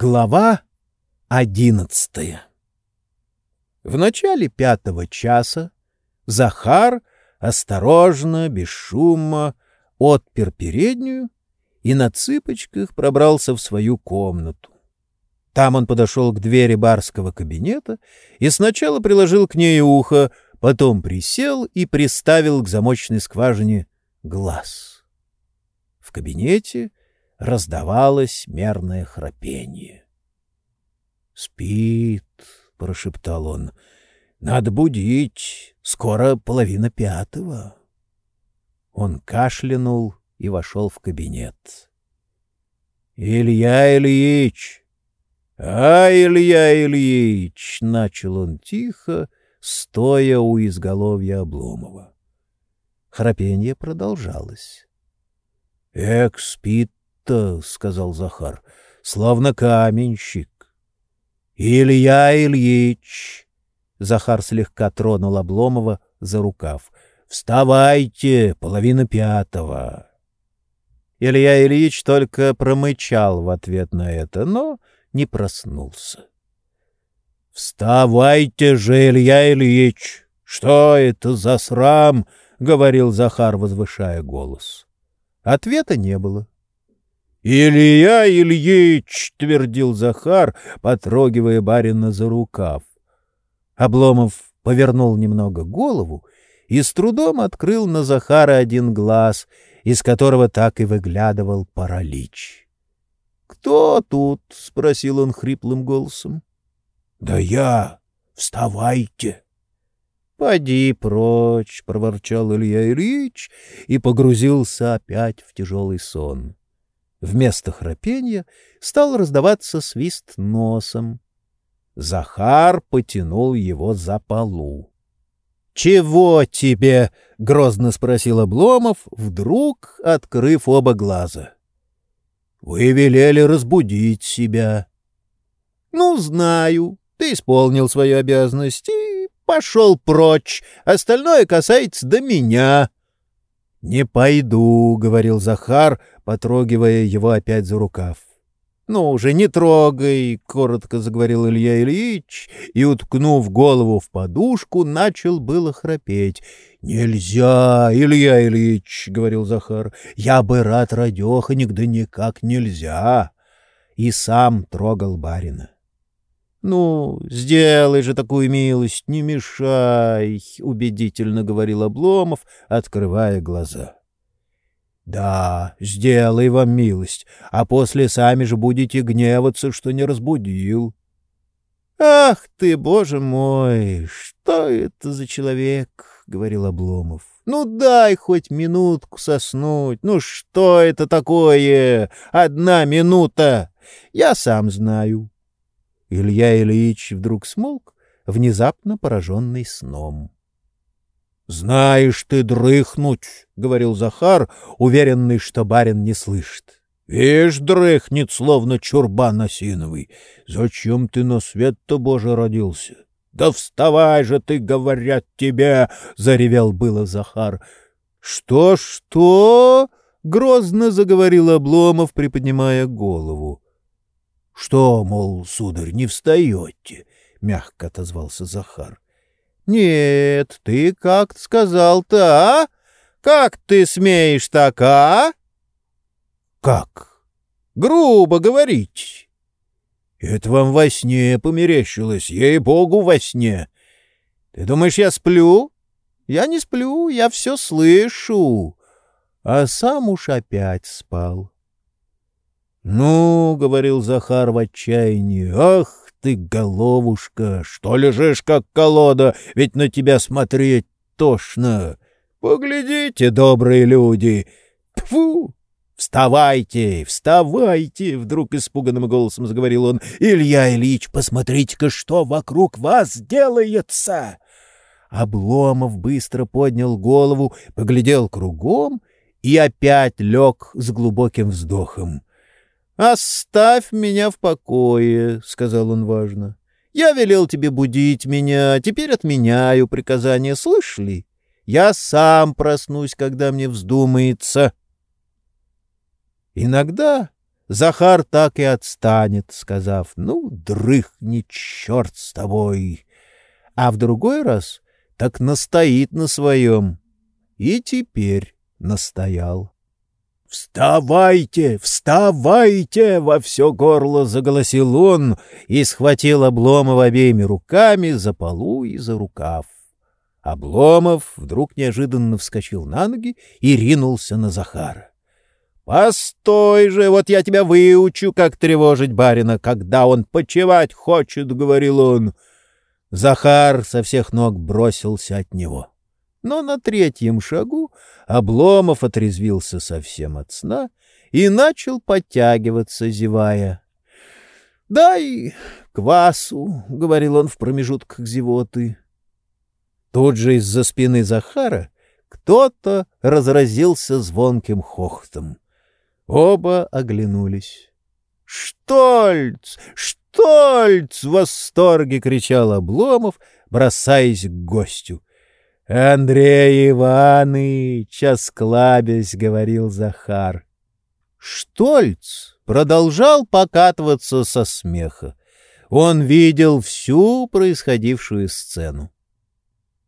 Глава одиннадцатая В начале пятого часа Захар осторожно, без шума, отпер переднюю и на цыпочках пробрался в свою комнату. Там он подошел к двери барского кабинета и сначала приложил к ней ухо, потом присел и приставил к замочной скважине глаз. В кабинете раздавалось мерное храпение. «Спит», — прошептал он, — «надо будить, скоро половина пятого». Он кашлянул и вошел в кабинет. «Илья Ильич!» «А, Илья Ильич!» — начал он тихо, стоя у изголовья Обломова. Храпенье продолжалось. «Эк, спит будто, — сказал Захар, — словно каменщик. — Илья Ильич! Захар слегка тронул Обломова за рукав. — Вставайте, половина пятого. Илья Ильич только промычал в ответ на это, но не проснулся. — Вставайте же, Илья Ильич! Что это за срам? — говорил Захар, возвышая голос. Ответа не было. «Илья Ильич!» — твердил Захар, потрогивая барина за рукав. Обломов повернул немного голову и с трудом открыл на Захара один глаз, из которого так и выглядывал паралич. «Кто тут?» — спросил он хриплым голосом. «Да я! Вставайте!» «Поди прочь!» — проворчал Илья Ильич и погрузился опять в тяжелый сон. Вместо храпения стал раздаваться свист носом. Захар потянул его за полу. — Чего тебе? — грозно спросил Обломов, вдруг открыв оба глаза. — Вы велели разбудить себя. — Ну, знаю. Ты исполнил свою обязанность и пошел прочь. Остальное касается до меня. — Не пойду, — говорил Захар, потрогивая его опять за рукав. — Ну уже не трогай, — коротко заговорил Илья Ильич, и, уткнув голову в подушку, начал было храпеть. — Нельзя, Илья Ильич, — говорил Захар, — я бы рад радеханик, да никак нельзя. И сам трогал барина. — Ну, сделай же такую милость, не мешай, — убедительно говорил Обломов, открывая глаза. — Да, сделай вам милость, а после сами же будете гневаться, что не разбудил. — Ах ты, боже мой, что это за человек? — говорил Обломов. — Ну дай хоть минутку соснуть. Ну что это такое? Одна минута. Я сам знаю. Илья Ильич вдруг смолк, внезапно пораженный сном. — Знаешь ты дрыхнуть, — говорил Захар, уверенный, что барин не слышит. — Вишь, дрыхнет, словно чурбан осиновый. Зачем ты на свет-то, Боже, родился? — Да вставай же ты, говорят тебе! — заревел было Захар. — Что, что? — грозно заговорил Обломов, приподнимая голову. — Что, мол, сударь, не встаете? — мягко отозвался Захар. — Нет, ты как сказал-то, а? Как ты смеешь так, а? — Как? — Грубо говорить. — Это вам во сне померещилось, ей-богу, во сне. Ты думаешь, я сплю? Я не сплю, я все слышу. А сам уж опять спал. «Ну, — говорил Захар в отчаянии, — ах ты, головушка, что лежишь, как колода, ведь на тебя смотреть тошно. Поглядите, добрые люди! Тьфу! «Вставайте! Вставайте!» — вдруг испуганным голосом заговорил он. «Илья Ильич, посмотрите-ка, что вокруг вас делается!» Обломов быстро поднял голову, поглядел кругом и опять лег с глубоким вздохом. «Оставь меня в покое», — сказал он важно. «Я велел тебе будить меня, теперь отменяю приказание, слышишь ли? Я сам проснусь, когда мне вздумается». Иногда Захар так и отстанет, сказав, ну, дрыхни, черт с тобой. А в другой раз так настоит на своем. И теперь настоял. «Вставайте! Вставайте!» — во все горло заголосил он и схватил Обломова обеими руками за полу и за рукав. Обломов вдруг неожиданно вскочил на ноги и ринулся на Захара. «Постой же, вот я тебя выучу, как тревожить барина, когда он почевать хочет», — говорил он. Захар со всех ног бросился от него. Но на третьем шагу Обломов отрезвился совсем от сна и начал подтягиваться, зевая. «Дай квасу», — говорил он в промежутках зевоты. Тут же из-за спины Захара кто-то разразился звонким хохотом. Оба оглянулись. «Штольц! Штольц!» — в восторге кричал Обломов, бросаясь к гостю. «Андрей Иваныч!» — осклабясь, говорил Захар. Штольц продолжал покатываться со смеха. Он видел всю происходившую сцену.